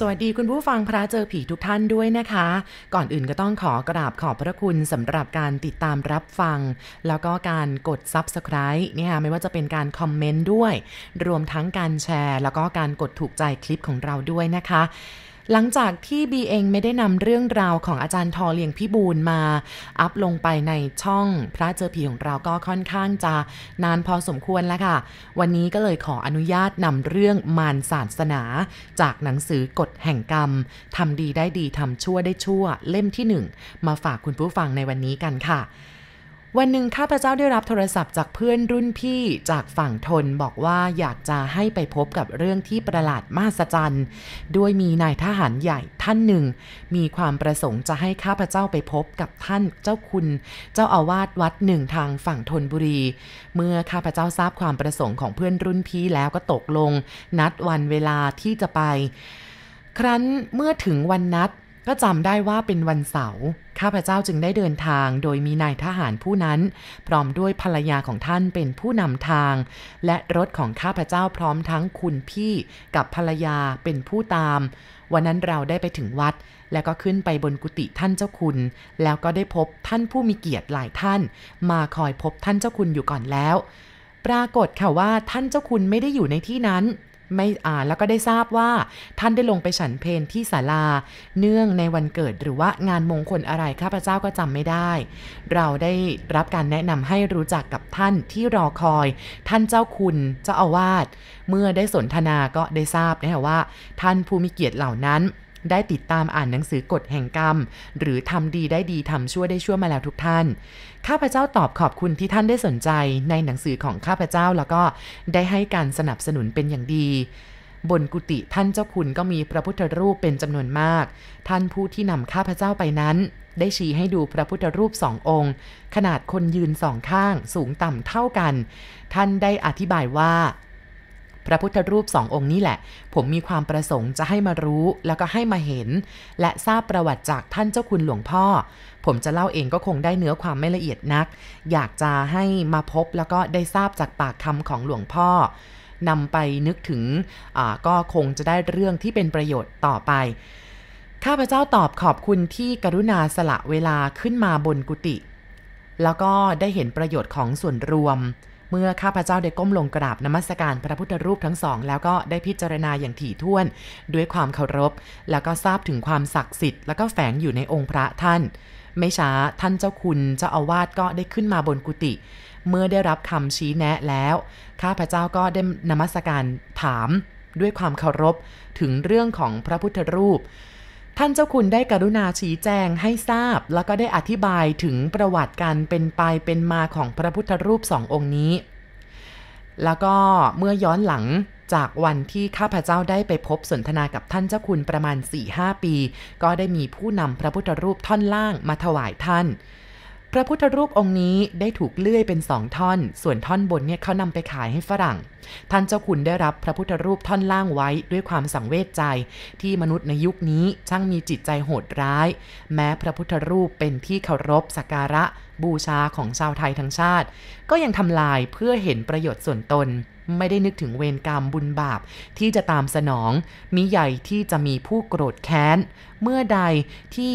สวัสดีคุณผู้ฟังพระเจอผีทุกท่านด้วยนะคะ ก่อนอื่นก็ต้องขอกราบขอบพระคุณสำหรับการติดตามรับฟัง แล้วก็การกด Subscribe เนี่ยไม่ว่าจะเป็นการคอมเมนต์ด้วย รวมทั้งการแชร์ แล้วก็การกดถูกใจคลิปของเราด้วยนะคะ หลังจากที่บีเองไม่ได้นำเรื่องราวของอาจารย์ทอเลียงพี่บูลมา อัพลงไปในช่องพระเจอผีของเราก็ค่อนข้างจะนานพอสมควรแล้วค่ะ วันนี้ก็เลยขออนุญาตนำเรื่องมารศาสนา จากหนังสือกฎแห่งกรรมทำดีได้ดีทำชั่วได้ชั่วเล่มที่หนึ่งมาฝากคุณผู้ฟังในวันนี้กันค่ะ วันหนึ่งข้าพเจ้าได้รับโทรศัพท์จากเพื่อนรุ่นพี่จากฝั่งทนบอกว่าอยากจะให้ไปพบกับเรื่องที่ประหลาดมหัศจรรย์ด้วยมีนายทหารใหญ่ท่านหนึ่ง มีความประสงค์จะให้ข้าพเจ้าไปพบกับท่านเจ้าคุณ เจ้าอาวาสวัดหนึ่งทางฝั่งทนบุรี เมื่อข้าพเจ้าทราบความประสงค์ของเพื่อนรุ่นพี่แล้วก็ตกลง นัดวันเวลาที่จะไป ครั้นเมื่อถึงวันนัด ก็จำได้ว่าเป็นวันเสาร์ข้าพเจ้าจึงได้เดินทางโดยมีนายทหารผู้นั้น พร้อมด้วยภรรยาของท่านเป็นผู้นำทาง และรถของข้าพเจ้าพร้อมทั้งคุณพี่กับภรรยาเป็นผู้ตาม วันนั้นเราได้ไปถึงวัด แล้วก็ขึ้นไปบนกุฏิท่านเจ้าคุณ แล้วก็ได้พบท่านผู้มีเกียรติหลายท่าน มาคอยพบท่านเจ้าคุณอยู่ก่อนแล้ว ปรากฏค่ะว่าท่านเจ้าคุณไม่ได้อยู่ในที่นั้น ไม่อ่านแล้วก็ได้ทราบว่าท่านได้ลงไปฉันเพนที่ศาลา เนื่องในวันเกิดหรือว่างานมงคลอะไรข้าพเจ้าก็จำไม่ได้ เราได้รับการแนะนำให้รู้จักกับท่านที่รอคอย ท่านเจ้าคุณเจ้าอาวาสเมื่อได้สนทนาก็ได้ทราบนะว่า ท่านภูมิเกียรติเหล่านั้น ได้ติดตามอ่านหนังสือกฎแห่งกรรม หรือทำดีได้ดีทำชั่วได้ชั่วมาแล้วทุกท่าน ข้าพเจ้าตอบขอบคุณที่ท่านได้สนใจในหนังสือของข้าพเจ้าแล้วก็ได้ให้การสนับสนุนเป็นอย่างดีบนกุฏิท่านเจ้าคุณก็มีพระพุทธรูปเป็นจำนวนมาก ท่านผู้ที่นำข้าพเจ้าไปนั้น ได้ชี้ให้ดูพระพุทธรูปสององค์ ขนาดคนยืนสองข้าง สูงต่ำเท่ากัน ท่านได้อธิบายว่า พระพุทธรูปสององค์นี้แหละ ผมมีความประสงค์จะให้มารู้แล้วก็ให้มาเห็น และทราบประวัติจากท่านเจ้าคุณหลวงพ่อ ผมจะเล่าเองก็คงได้เนื้อความไม่ละเอียดนัก อยากจะให้มาพบแล้วก็ได้ทราบจากปากคำของหลวงพ่อนำไปนึกถึงก็คงจะได้เรื่องที่เป็นประโยชน์ต่อไป ข้าพเจ้าตอบขอบคุณที่กรุณาสละเวลาขึ้นมาบนกุฏิแล้วก็ได้เห็นประโยชน์ของส่วนรวม เมื่อข้าพเจ้าได้ก้มลงกราบนมัสการพระพุทธรูปทั้งสอง แล้วก็ได้พิจารณาอย่างถี่ถ้วน ด้วยความเคารพ แล้วก็ทราบถึงความศักดิ์สิทธิ์แล้วก็แฝงอยู่ในองค์พระท่าน ไม่ช้าท่านเจ้าคุณเจ้าอาวาสก็ได้ขึ้นมาบนกุฏิเมื่อได้รับคำชี้แนะแล้ว ข้าพเจ้าก็ได้นมัสการถามด้วยความเคารพถึงเรื่องของพระพุทธรูป ท่านเจ้าคุณได้กรุณาชี้แจงให้ทราบ แล้วก็ได้อธิบายถึงประวัติการเป็นไปเป็นมาของพระพุทธรูปสององค์นี้ แล้วก็เมื่อย้อนหลังจากวันที่ข้าพเจ้าได้ไปพบสนทนากับท่านเจ้าคุณประมาณ 4-5 ปี ก็ได้มีผู้นำพระพุทธรูปท่อนล่างมาถวายท่าน พระพุทธรูปองค์นี้ได้ถูกเลื่อยเป็นสองท่อน ส่วนท่อนบนเนี่ยเขานำไปขายให้ฝรั่ง ท่านเจ้าคุณได้รับพระพุทธรูปท่อนล่างไว้ด้วยความสังเวชใจ ที่มนุษย์ในยุคนี้ช่างมีจิตใจโหดร้าย แม้พระพุทธรูปเป็นที่เคารพสักการะ บูชาของชาวไทยทั้งชาติ ก็ยังทำลายเพื่อเห็นประโยชน์ส่วนตน ไม่ได้นึกถึงเวรกรรมบุญบาปที่จะตามสนอง มิใหญ่ที่จะมีผู้โกรธแค้น เมื่อใดที่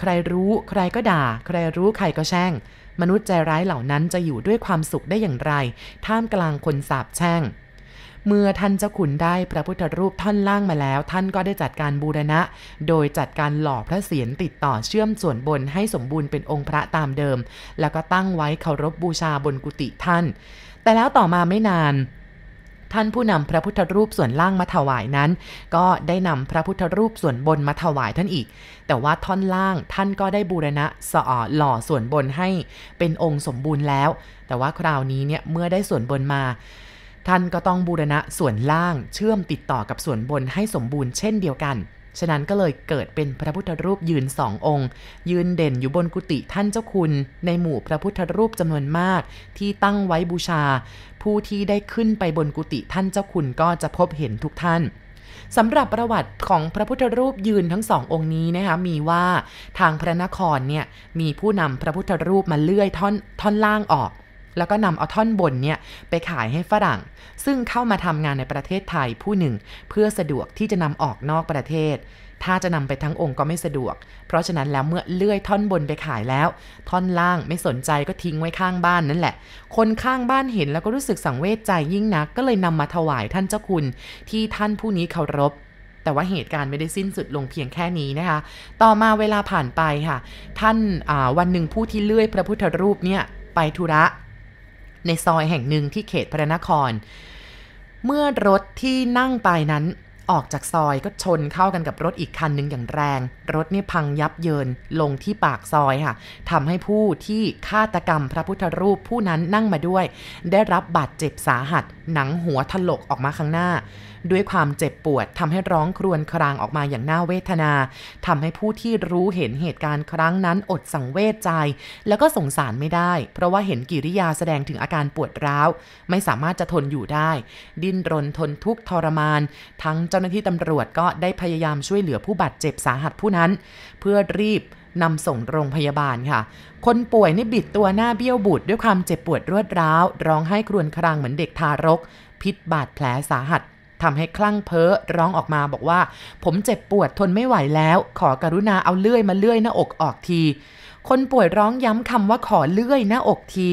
ใครรู้ใครก็ด่า ใครรู้ใครก็แช่ง มนุษย์ใจร้ายเหล่านั้นจะอยู่ด้วยความสุขได้อย่างไร ท่ามกลางคนสาบแช่งเมื่อท่านเจ้าขุนได้พระพุทธรูปท่อนล่างมาแล้ว ท่านก็ได้จัดการบูรณะ โดยจัดการหล่อพระเศียรติดต่อเชื่อมส่วนบนให้สมบูรณ์เป็นองค์พระตามเดิม แล้วก็ตั้งไว้เคารพบูชาบนกุฏิท่าน แต่แล้วต่อมาไม่นาน ท่านผู้นำพระพุทธรูปส่วนล่างมาถวายนั้น ก็ได้นำพระพุทธรูปส่วนบนมาถวายท่านอีก แต่ว่าท่อนล่างท่านก็ได้บูรณะสอหล่อส่วนบนให้เป็นองค์สมบูรณ์แล้ว แต่ว่าคราวนี้เนี่ยเมื่อได้ส่วนบนมา ท่านก็ต้องบูรณะส่วนล่างเชื่อมติดต่อกับส่วนบนให้สมบูรณ์เช่นเดียวกัน ฉะนั้นก็เลยเกิดเป็นพระพุทธรูปยืนสององค์ ยืนเด่นอยู่บนกุฏิท่านเจ้าคุณ ในหมู่พระพุทธรูปจำนวนมาก ที่ตั้งไว้บูชา ผู้ที่ได้ขึ้นไปบนกุฏิท่านเจ้าคุณก็จะพบเห็นทุกท่านสำหรับประวัติของพระพุทธรูปยืนทั้งสององค์นี้นะคะมีว่าทางพระนครเนี่ยมีผู้นำพระพุทธรูปมาเลื่อยท่อนท่อนล่างออก แล้วก็นำเอาท่อนบนเนี่ยไปขายให้ฝรั่ง ซึ่งเข้ามาทำงานในประเทศไทยผู้หนึ่ง เพื่อสะดวกที่จะนำออกนอกประเทศ ถ้าจะนำไปทั้งองค์ก็ไม่สะดวก เพราะฉะนั้นแล้วเมื่อเลื่อยท่อนบนไปขายแล้ว ท่อนล่างไม่สนใจก็ทิ้งไว้ข้างบ้านนั่นแหละ คนข้างบ้านเห็นแล้วก็รู้สึกสังเวชใจยิ่งนัก ก็เลยนำมาถวายท่านเจ้าคุณ ที่ท่านผู้นี้เคารพแต่ว่าเหตุการณ์ไม่ได้สิ้นสุดลงเพียงแค่นี้นะคะ ต่อมาเวลาผ่านไปค่ะ ท่านวันหนึ่งผู้ที่เลื่อยพระพุทธรูปเนี่ยไปธุระ ในซอยแห่งหนึ่งที่เขตพระนคร เมื่อรถที่นั่งไปนั้นออกจากซอยก็ชนเข้ากันกับรถอีกคันหนึ่งอย่างแรง รถนี่พังยับเยินลงที่ปากซอยค่ะทำให้ผู้ที่ฆาตกรรมพระพุทธรูปผู้นั้นนั่งมาด้วย ได้รับบาดเจ็บสาหัส หนังหัวถลกออกมาข้างหน้า ด้วยความเจ็บปวดทำให้ร้องครวญครางออกมาอย่างน่าเวทนาทำให้ผู้ที่รู้เห็นเหตุการณ์ครั้งนั้นอดสังเวชใจ แล้วก็สงสารไม่ได้ เพราะว่าเห็นกิริยาแสดงถึงอาการปวดร้าว ไม่สามารถจะทนอยู่ได้ ดิ้นรนทนทุกข์ทรมาน ทั้งเจ้าหน้าที่ตำรวจก็ได้พยายามช่วยเหลือผู้บาดเจ็บสาหัสผู้นั้น เพื่อรีบนำส่งโรงพยาบาลค่ะ คนป่วยนี่บิดตัวหน้าเบี้ยวบุดด้วยความเจ็บปวดรวดร้าว ร้องไห้ครวญครางเหมือนเด็กทารก พิษบาดแผลสาหัส ทำให้คลั่งเพ้อร้องออกมาบอกว่า ผมเจ็บปวดทนไม่ไหวแล้ว ขอกรุณาเอาเลื่อยมาเลื่อยหน้าอกออกที คนป่วยร้องย้ำคำว่าขอเลื่อยหน้าอกที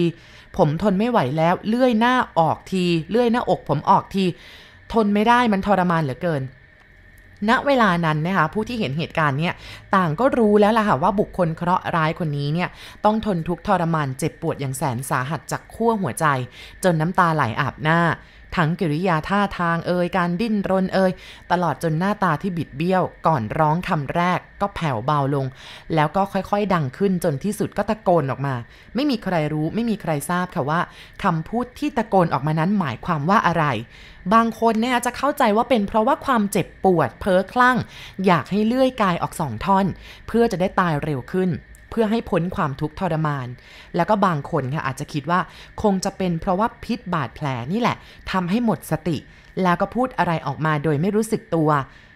ผมทนไม่ไหวแล้วเลื่อยหน้าออกที เลื่อยหน้าอก ผมออกที ทนไม่ได้มันทรมานเหลือเกินณเวลานั้นนะคะผู้ที่เห็นเหตุการณ์เนี่ยต่างก็รู้แล้วล่ะค่ะว่าบุคคลเคราะห์ร้ายคนนี้เนี่ยต้องทนทุกข์ทรมานเจ็บปวดอย่างแสนสาหัสจากขั้วหัวใจ จนน้ำตาไหลอาบหน้า ทั้งกิริยาท่าทางเอ่ยการดิ้นรนเอ่ยตลอดจนหน้าตาที่บิดเบี้ยว ก่อนร้องคำแรกก็แผ่วเบาลง แล้วก็ค่อยๆ ดังขึ้นจนที่สุดก็ตะโกนออกมา ไม่มีใครรู้ไม่มีใครทราบค่ะว่าคำพูดที่ตะโกนออกมานั้นหมายความว่าอะไร บางคนเนี่ยจะเข้าใจว่าเป็นเพราะว่าความเจ็บปวดเพ้อคลั่ง อยากให้เลื่อยกายออกสองท่อน เพื่อจะได้ตายเร็วขึ้น พื่อให้พ้นความทุกข์ทรมาน แล้วก็บางคนค่ะอาจจะคิดว่าคงจะเป็นเพราะว่าพิษบาดแผลนี่แหละทำให้หมดสติ แล้วก็พูดอะไรออกมาโดยไม่รู้สึกตัว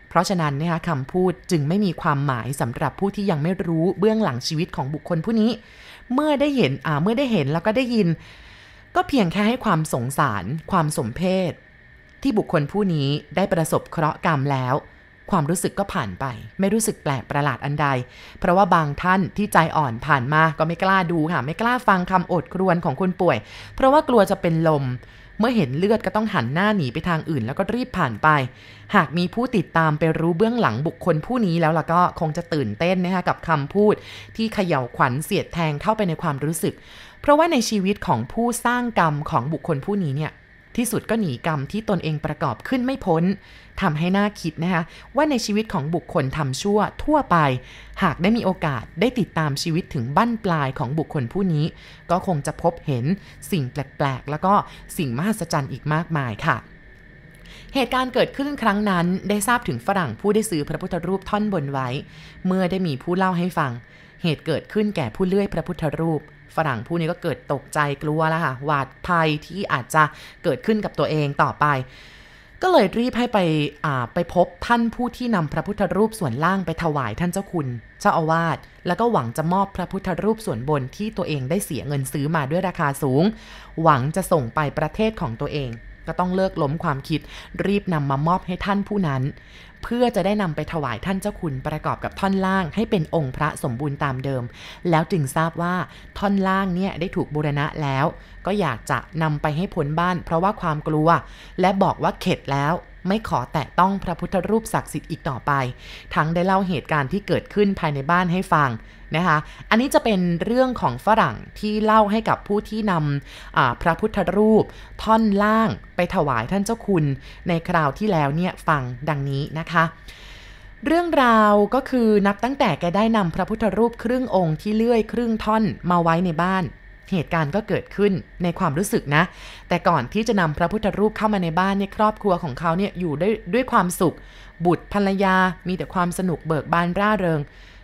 เพราะฉะนั้นนะคะคำพูดจึงไม่มีความหมายสำหรับผู้ที่ยังไม่รู้เบื้องหลังชีวิตของบุคคลผู้นี้ เมื่อได้เห็นอ่าเมื่อได้เห็นแล้วก็ได้ยิน ก็เพียงแค่ให้ความสงสาร ความสมเพศที่บุคคลผู้นี้ได้ประสบเคราะห์กรรมแล้ว ความรู้สึกก็ผ่านไป ไม่รู้สึกแปลกประหลาดอันใด เพราะว่าบางท่านที่ใจอ่อนผ่านมาก็ไม่กล้าดูค่ะ ไม่กล้าฟังคำอดครวญของคนป่วย เพราะว่ากลัวจะเป็นลม เมื่อเห็นเลือดก็ต้องหันหน้าหนีไปทางอื่น แล้วก็รีบผ่านไป หากมีผู้ติดตามไปรู้เบื้องหลังบุคคลผู้นี้แล้วล่ะก็คงจะตื่นเต้นนะคะกับคำพูด ที่เขย่าขวัญเสียดแทงเข้าไปในความรู้สึก เพราะว่าในชีวิตของผู้สร้างกรรมของบุคคลผู้นี้เนี่ย ที่สุดก็หนีกรรมที่ตนเองประกอบขึ้นไม่พ้นทำให้น่าคิดนะคะว่าในชีวิตของบุคคลทำชั่วทั่วไป หากได้มีโอกาสได้ติดตามชีวิตถึงบั้นปลายของบุคคลผู้นี้ ก็คงจะพบเห็นสิ่งแปลกๆ แล้วก็สิ่งมหัศจรรย์อีกมากมายค่ะเหตุการณ์เกิดขึ้นครั้งนั้นได้ทราบถึงฝรั่งผู้ได้ซื้อพระพุทธรูปท่อนบนไว้ เมื่อได้มีผู้เล่าให้ฟัง เหตุเกิดขึ้นแก่ผู้เลื่อยพระพุทธรูป ฝรั่งผู้นี้ก็เกิดตกใจกลัวแล้วค่ะ หวาดภัยที่อาจจะเกิดขึ้นกับตัวเองต่อไป ก็เลยรีบให้ไปไปพบท่านผู้ที่นำพระพุทธรูปส่วนล่างไปถวายท่านเจ้าคุณ เจ้าอาวาส แล้วก็หวังจะมอบพระพุทธรูปส่วนบนที่ตัวเองได้เสียเงินซื้อมาด้วยราคาสูง หวังจะส่งไปประเทศของตัวเอง ก็ต้องเลิกล้มความคิด รีบนำมามอบให้ท่านผู้นั้น เพื่อจะได้นำไปถวายท่านเจ้าคุณประกอบกับท่อนล่าง ให้เป็นองค์พระสมบูรณ์ตามเดิม แล้วจึงทราบว่าท่อนล่างเนี่ยได้ถูกบูรณะแล้ว ก็อยากจะนำไปให้พ้นบ้าน เพราะว่าความกลัว และบอกว่าเข็ดแล้ว ไม่ขอแตะต้องพระพุทธรูปศักดิ์สิทธิ์อีกต่อไป ทั้งได้เล่าเหตุการณ์ที่เกิดขึ้นภายในบ้านให้ฟังนะคะ อันนี้จะเป็นเรื่องของฝรั่งที่เล่าให้กับผู้ที่นำพระพุทธรูป ท่อนล่างไปถวายท่านเจ้าคุณ ในคราวที่แล้วเนี่ยฟังดังนี้นะคะเรื่องราวก็คือนับตั้งแต่แกได้นำพระพุทธรูปครึ่งองค์ที่เลื่อยครึ่งท่อนมาไว้ในบ้าน เหตุการณ์ก็เกิดขึ้นในความรู้สึกนะ แต่ก่อนที่จะนำพระพุทธรูปเข้ามาในบ้านเนี่ยครอบครัวของเขาเนี่ยอยู่ด้วยด้วยความสุข บุตรภรรยา มีแต่ความสนุกเบิกบานร่าเริง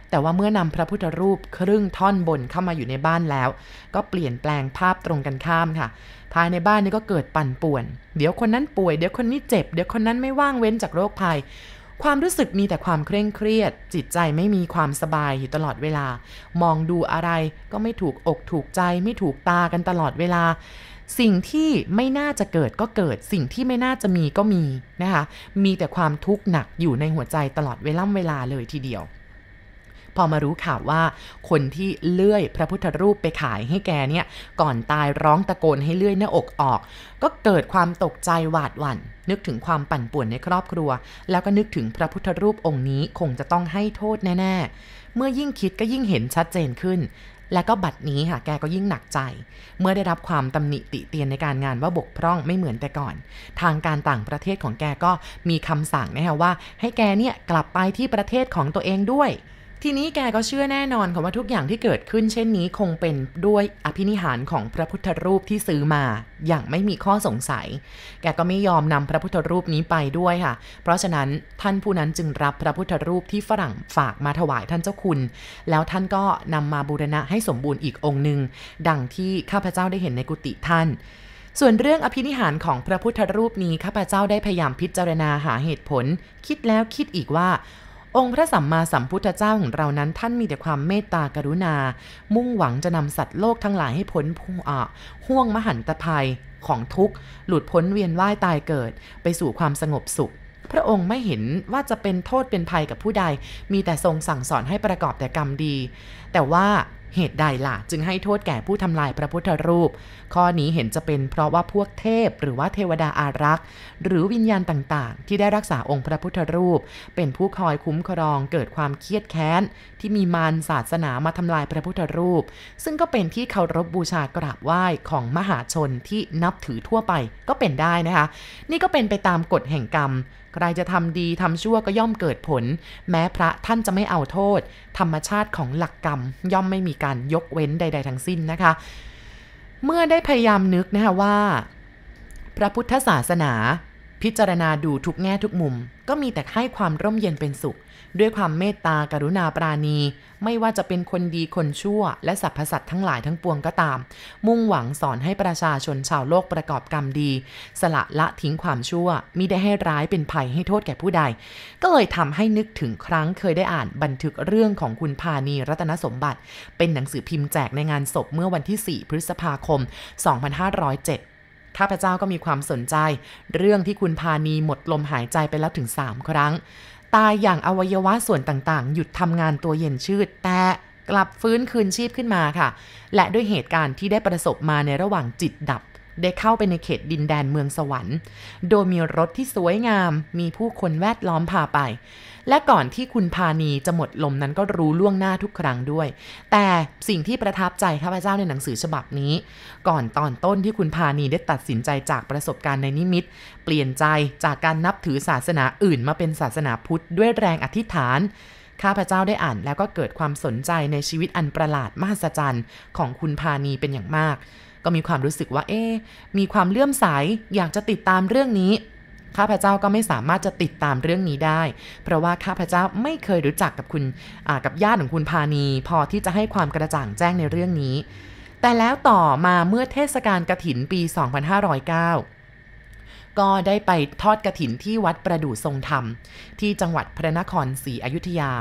แต่ว่าเมื่อนำพระพุทธรูปครึ่งท่อนบนเข้ามาอยู่ในบ้านแล้ว ก็เปลี่ยนแปลงภาพตรงกันข้ามค่ะ ภายในบ้านนี่ก็เกิดปั่นป่วน เดี๋ยวคนนั้นป่วย เดี๋ยวคนนี้เจ็บ เดี๋ยวคนนั้นไม่ว่างเว้นจากโรคภัย ความรู้สึกมีแต่ความเคร่งเครียด จิตใจไม่มีความสบายอยู่ตลอดเวลา มองดูอะไรก็ไม่ถูกอกถูกใจ ไม่ถูกตากันตลอดเวลา สิ่งที่ไม่น่าจะเกิดก็เกิด สิ่งที่ไม่น่าจะมีก็มีนะคะ มีแต่ความทุกข์หนักอยู่ในหัวใจตลอดเวล่ำเวลาเลยทีเดียว พอมารู้ข่าวว่า คนที่เลื่อยพระพุทธรูปไปขายให้แกเนี่ยก่อนตายร้องตะโกนให้เลื่อยหน้าอกออก ก็เกิดความตกใจหวาดหวัน่น นึกถึงความปั่นป่วนในครอบครัว แล้วก็นึกถึงพระพุทธรูปองค์นี้คงจะต้องให้โทษแน่ ๆ เมื่อยิ่งคิดก็ยิ่งเห็นชัดเจนขึ้นและก็บัดนี้ค่ะแกก็ยิ่งหนักใจ เมื่อได้รับความตำหนิติเตียนในการงานว่าบกพร่องไม่เหมือนแต่ก่อน ทางการต่างประเทศของแกก็มีคำสั่งนะคะว่า ให้แกเนี่ยกลับไปที่ประเทศของตัวเองด้วย ทีนี้แกก็เชื่อแน่นอนค่ะว่าทุกอย่างที่เกิดขึ้นเช่นนี้คงเป็นด้วยอภินิหารของพระพุทธรูปที่ซื้อมา อย่างไม่มีข้อสงสัย แกก็ไม่ยอมนำพระพุทธรูปนี้ไปด้วยค่ะ เพราะฉะนั้นท่านผู้นั้นจึงรับพระพุทธรูปที่ฝรั่งฝากมาถวายท่านเจ้าคุณ แล้วท่านก็นำมาบูรณะให้สมบูรณ์อีกองค์หนึ่งดังที่ข้าพเจ้าได้เห็นในกุฏิท่านส่วนเรื่องอภินิหารของพระพุทธรูปนี้ข้าพเจ้าได้พยายามพิจารณาหาเหตุผล คิดแล้วคิดอีกว่า องค์พระสัมมาสัมพุทธเจ้าของเรานั้นท่านมีแต่ความเมตตากรุณา มุ่งหวังจะนำสัตว์โลกทั้งหลายให้พ้นห่วงมหันตภัยของทุกข์ หลุดพ้นเวียนว่ายตายเกิด ไปสู่ความสงบสุข พระองค์ไม่เห็นว่าจะเป็นโทษเป็นภัยกับผู้ใด มีแต่ทรงสั่งสอนให้ประกอบแต่กรรมดี แต่ว่าเหตุใดล่ะ จึงให้โทษแก่ผู้ทำลายพระพุทธรูป ข้อนี้เห็นจะเป็นเพราะว่าพวกเทพหรือว่าเทวดาอารักษ์ หรือวิญญาณต่างๆ ที่ได้รักษาองค์พระพุทธรูป เป็นผู้คอยคุ้มครองเกิดความเครียดแค้น ที่มีมารศาสนามาทำลายพระพุทธรูป ซึ่งก็เป็นที่เคารพบบูชากราบไหว้ของมหาชนที่นับถือทั่วไปก็เป็นได้นะคะ นี่ก็เป็นไปตามกฎแห่งกรรมใครจะทำดีทำชั่วก็ย่อมเกิดผล แม้พระท่านจะไม่เอาโทษ ธรรมชาติของหลักกรรมย่อมไม่มีการยกเว้นใด ๆ ทั้งสิ้นนะคะ เมื่อได้พยายามนึกนะคะว่า พระพุทธศาสนา พิจารณาดูทุกแง่ทุกมุม ก็มีแต่ให้ความร่มเย็นเป็นสุข ด้วยความเมตตากรุณาปราณี ไม่ว่าจะเป็นคนดีคนชั่ว และสรรพสัตว์ทั้งหลายทั้งปวงก็ตาม มุ่งหวังสอนให้ประชาชนชาวโลกประกอบกรรมดี สละละทิ้งความชั่วมิได้ให้ร้ายเป็นภัยให้โทษแก่ผู้ใด ก็เลยทำให้นึกถึงครั้งเคยได้อ่านบันทึกเรื่องของคุณพานีรัตนสมบัติ เป็นหนังสือพิมพ์แจกในงานศพเมื่อวันที่ 4 พฤษภาคม 2507ข้าพเจ้าก็มีความสนใจ เรื่องที่คุณพานีหมดลมหายใจไปแล้วถึง 3 ครั้ง ตายอย่างอวัยวะส่วนต่างๆ หยุดทำงานตัวเย็นชืด แต่กลับฟื้นคืนชีพขึ้นมาค่ะ และด้วยเหตุการณ์ที่ได้ประสบมาในระหว่างจิตดับ ได้เข้าไปในเขตดินแดนเมืองสวรรค์ โดยมีรถที่สวยงาม มีผู้คนแวดล้อมพาไป และก่อนที่คุณพานีจะหมดลมนั้นก็รู้ล่วงหน้าทุกครั้งด้วย แต่สิ่งที่ประทับใจข้าพเจ้าในหนังสือฉบับนี้ ก่อนตอนต้นที่คุณพานีได้ตัดสินใจจากประสบการณ์ในนิมิต เปลี่ยนใจจากการนับถือศาสนาอื่นมาเป็นศาสนาพุทธด้วยแรงอธิษฐานข้าพเจ้าได้อ่านแล้วก็เกิดความสนใจในชีวิตอันประหลาดมหัศจรรย์ของคุณพานีเป็นอย่างมาก ก็มีความรู้สึกว่าเอ๊มีความเลื่อมใสอยากจะติดตามเรื่องนี้ ข้าพเจ้าก็ไม่สามารถจะติดตามเรื่องนี้ได้ เพราะว่าข้าพเจ้าไม่เคยรู้จักกับคุณกับญาติของคุณพาณี พอที่จะให้ความกระจ่างแจ้งในเรื่องนี้ แต่แล้วต่อมาเมื่อเทศกาลกระถินปี 2509 ก็ได้ไปทอดกระถินที่วัดประดู่ทรงธรรม ที่จังหวัดพระนครศรีอยุธยา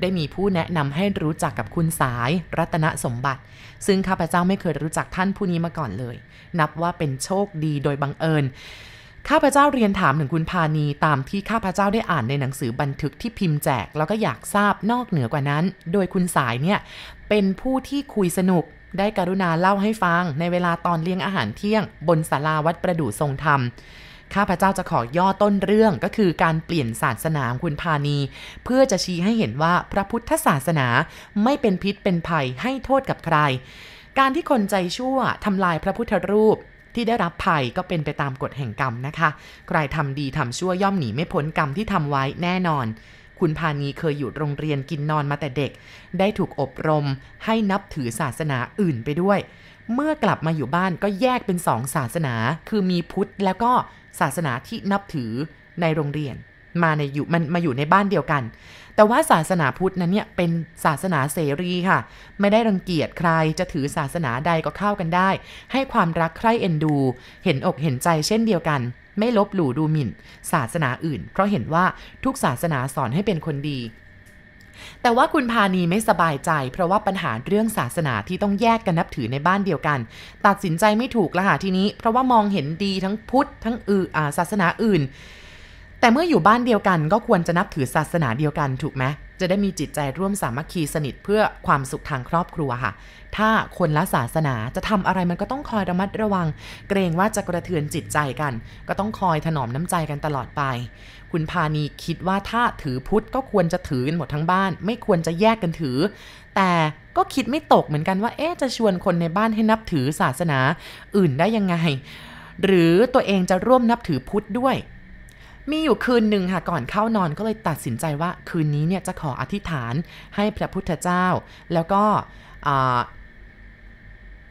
ได้มีผู้แนะนำให้รู้จักกับคุณสาย รัตนสมบัติ ซึ่งข้าพเจ้าไม่เคยรู้จักท่านผู้นี้มาก่อนเลย นับว่าเป็นโชคดีโดยบังเอิญข้าพเจ้าเรียนถามถึงคุณพานีตามที่ข้าพเจ้าได้อ่านในหนังสือบันทึกที่พิมพ์แจก แล้วก็อยากทราบนอกเหนือกว่านั้น โดยคุณสายเนี่ยเป็นผู้ที่คุยสนุกได้กรุณาเล่าให้ฟังในเวลาตอนเลี้ยงอาหารเที่ยง บนศาลาวัดประดู่ทรงธรรม ข้าพเจ้าจะขอย่อต้นเรื่องก็คือการเปลี่ยนศาสนาคุณพานีเพื่อจะชี้ให้เห็นว่าพระพุทธศาสนาไม่เป็นพิษเป็นภัยให้โทษกับใคร การที่คนใจชั่วทำลายพระพุทธรูปที่ได้รับภัยก็เป็นไปตามกฎแห่งกรรมนะคะ ใครทำดีทำชั่วย่อมหนีไม่พ้นกรรมที่ทำไว้แน่นอน คุณพานีเคยอยู่โรงเรียนกินนอนมาแต่เด็ก ได้ถูกอบรมให้นับถือศาสนาอื่นไปด้วย เมื่อกลับมาอยู่บ้านก็แยกเป็นสองศาสนา คือมีพุทธแล้วก็ ศาสนาที่นับถือในโรงเรียน มาในอยู่มันมาอยู่ในบ้านเดียวกัน แต่ว่าศาสนาพุทธนั้นเนี่ยเป็นศาสนาเสรีค่ะ ไม่ได้รังเกียจใครจะถือศาสนาใดก็เข้ากันได้ ให้ความรักใคร่เอ็นดู เห็นอกเห็นใจเช่นเดียวกัน ไม่ลบหลู่ดูหมิ่น ศาสนาอื่น เพราะเห็นว่าทุกศาสนาสอนให้เป็นคนดี แต่ว่าคุณพานีไม่สบายใจ เพราะว่าปัญหาเรื่องศาสนาที่ต้องแยกกันนับถือในบ้านเดียวกัน ตัดสินใจไม่ถูกละค่ะทีนี้ เพราะว่ามองเห็นดีทั้งพุทธทั้งอื่นศาสนาอื่น แต่เมื่ออยู่บ้านเดียวกันก็ควรจะนับถือศาสนาเดียวกันถูกไหมจะได้มีจิตใจร่วมสามัคคีสนิทเพื่อความสุขทางครอบครัวค่ะ ถ้าคนละศาสนาจะทำอะไรมันก็ต้องคอยระมัดระวัง เกรงว่าจะกระเทือนจิตใจกัน ก็ต้องคอยถนอมน้ำใจกันตลอดไป คุณพานีคิดว่าถ้าถือพุทธก็ควรจะถือกันหมดทั้งบ้าน ไม่ควรจะแยกกันถือ แต่ก็คิดไม่ตกเหมือนกันว่า เอ๊จะชวนคนในบ้านให้นับถือศาสนาอื่นได้ยังไง หรือตัวเองจะร่วมนับถือพุทธด้วย มีอยู่คืนหนึ่งค่ะก่อนเข้านอนก็เลยตัดสินใจว่าคืนนี้เนี่ยจะขออธิษฐานให้พระพุทธเจ้า แล้วก็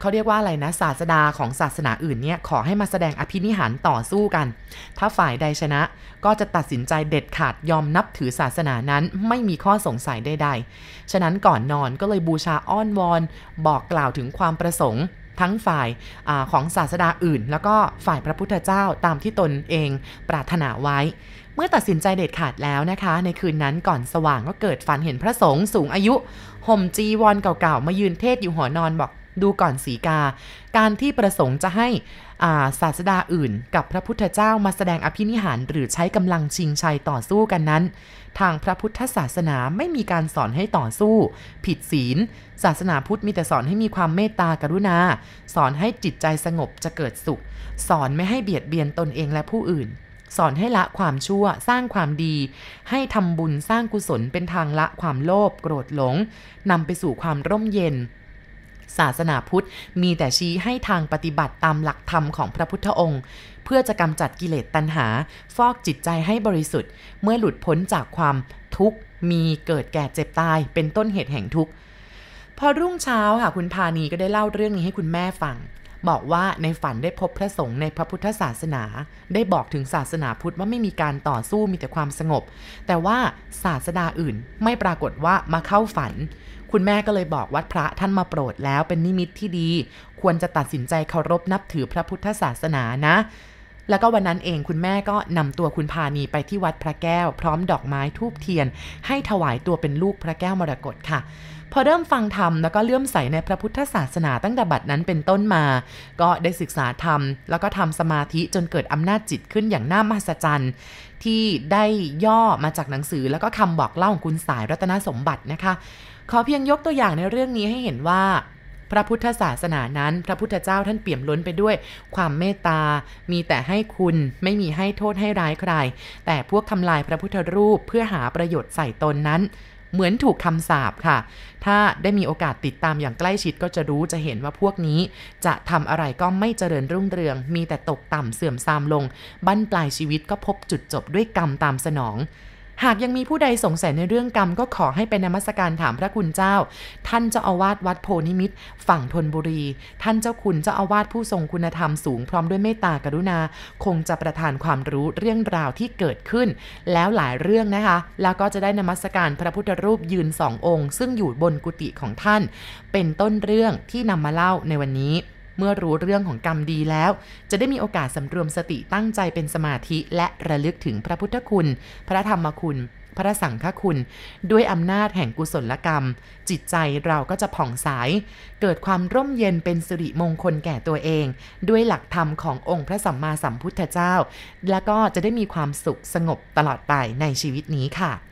เขาเรียกว่าอะไรนะศาสดาของศาสนาอื่นเนี่ยขอให้มาแสดงอภินิหารต่อสู้กัน ถ้าฝ่ายใดชนะก็จะตัดสินใจเด็ดขาดยอมนับถือศาสนานั้นไม่มีข้อสงสัยใดๆ ฉะนั้นก่อนนอนก็เลยบูชาอ้อนวอน บอกกล่าวถึงความประสงค์ ทั้งฝ่ายอของศาสดาอื่น แล้วก็ฝ่ายพระพุทธเจ้าตามที่ตนเองปรารถนาไว้ เมื่อตัดสินใจเด็ดขาดแล้วนะคะ ในคืนนั้นก่อนสว่างก็เกิดฝันเห็นพระสงฆ์สูงอายุห่มจีวรเก่าๆมายืนเทศอยู่หัวนอนบอกดูก่อนสีกา การที่ประสงค์จะให้ศาสดาอื่น กับพระพุทธเจ้ามาแสดงอภินิหารหรือใช้กำลังชิงชัยต่อสู้กันนั้น ทางพระพุทธศาสนาไม่มีการสอนให้ต่อสู้ ผิดศีล ศาสนาพุทธมีแต่สอนให้มีความเมตตากรุณา สอนให้จิตใจสงบจะเกิดสุข สอนไม่ให้เบียดเบียนตนเองและผู้อื่น สอนให้ละความชั่วสร้างความดี ให้ทำบุญสร้างกุศลเป็นทางละความโลภโกรธหลงนำไปสู่ความร่มเย็นศาสนาพุทธมีแต่ชี้ให้ทางปฏิบัติตามหลักธรรมของพระพุทธองค์ เพื่อจะกำจัดกิเลสตัณหา ฟอกจิตใจให้บริสุทธิ์ เมื่อหลุดพ้นจากความทุกข์มีเกิดแก่เจ็บตาย เป็นต้นเหตุแห่งทุกข์พอรุ่งเช้าค่ะคุณพานีก็ได้เล่าเรื่องนี้ให้คุณแม่ฟัง บอกว่าในฝันได้พบพระสงฆ์ในพระพุทธศาสนา ได้บอกถึงศาสนาพุทธว่าไม่มีการต่อสู้มีแต่ความสงบ แต่ว่าศาสดาอื่นไม่ปรากฏว่ามาเข้าฝัน คุณแม่ก็เลยบอกวัดพระท่านมาโปรดแล้วเป็นนิมิตที่ดี ควรจะตัดสินใจเคารพนับถือพระพุทธศาสนานะ แล้วก็วันนั้นเองคุณแม่ก็นำตัวคุณพานีไปที่วัดพระแก้ว พร้อมดอกไม้ทูบเทียน ให้ถวายตัวเป็นลูกพระแก้วมรกตค่ะพอเริ่มฟังธรรมแล้วก็เลื่อมใสในพระพุทธศาสนาตั้งแต่บัดนั้นเป็นต้นมา ก็ได้ศึกษาธรรม แล้วก็ทำสมาธิจนเกิดอำนาจจิตขึ้นอย่างน่ามหัศจรรย์ที่ได้ย่อมาจากหนังสือแล้วก็คำบอกเล่าของคุณสายรัตนสมบัตินะคะ ขอเพียงยกตัวอย่างในเรื่องนี้ให้เห็นว่า พระพุทธศาสนานั้น พระพุทธเจ้าท่านเปี่ยมล้นไปด้วย ความเมตตา มีแต่ให้คุณไม่มีให้โทษให้ร้ายใคร แต่พวกทำลายพระพุทธรูปเพื่อหาประโยชน์ใส่ตนนั้นเหมือนถูกคำสาปค่ะ ถ้าได้มีโอกาสติดตามอย่างใกล้ชิดก็จะรู้จะเห็นว่าพวกนี้ จะทำอะไรก็ไม่เจริญรุ่งเรือง มีแต่ตกต่ำเสื่อมทรามลง บั้นปลายชีวิตก็พบจุดจบด้วยกรรมตามสนอง หากยังมีผู้ใดสงสัยในเรื่องกรรมก็ขอให้เป็นนมัสการถามพระคุณเจ้า ท่านเจ้าอาวาสวัดโพนิมิตฝั่งธนบุรี ท่านเจ้าคุณเจ้าอาวาสผู้ทรงคุณธรรมสูงพร้อมด้วยเมตตากรุณา คงจะประทานความรู้เรื่องราวที่เกิดขึ้น แล้วหลายเรื่องนะคะ แล้วก็จะได้นมัสการพระพุทธรูปยืนสององค์ ซึ่งอยู่บนกุฏิของท่าน เป็นต้นเรื่องที่นำมาเล่าในวันนี้ เมื่อรู้เรื่องของกรรมดีแล้ว จะได้มีโอกาสสำรวมสติตั้งใจเป็นสมาธิและระลึกถึงพระพุทธคุณ พระธรรมคุณ พระสังฆคุณ ด้วยอำนาจแห่งกุศลกรรม จิตใจเราก็จะผ่องใส เกิดความร่มเย็นเป็นสิริมงคลแก่ตัวเอง ด้วยหลักธรรมขององค์พระสัมมาสัมพุทธเจ้า และก็จะได้มีความสุขสงบตลอดไปในชีวิตนี้ค่ะ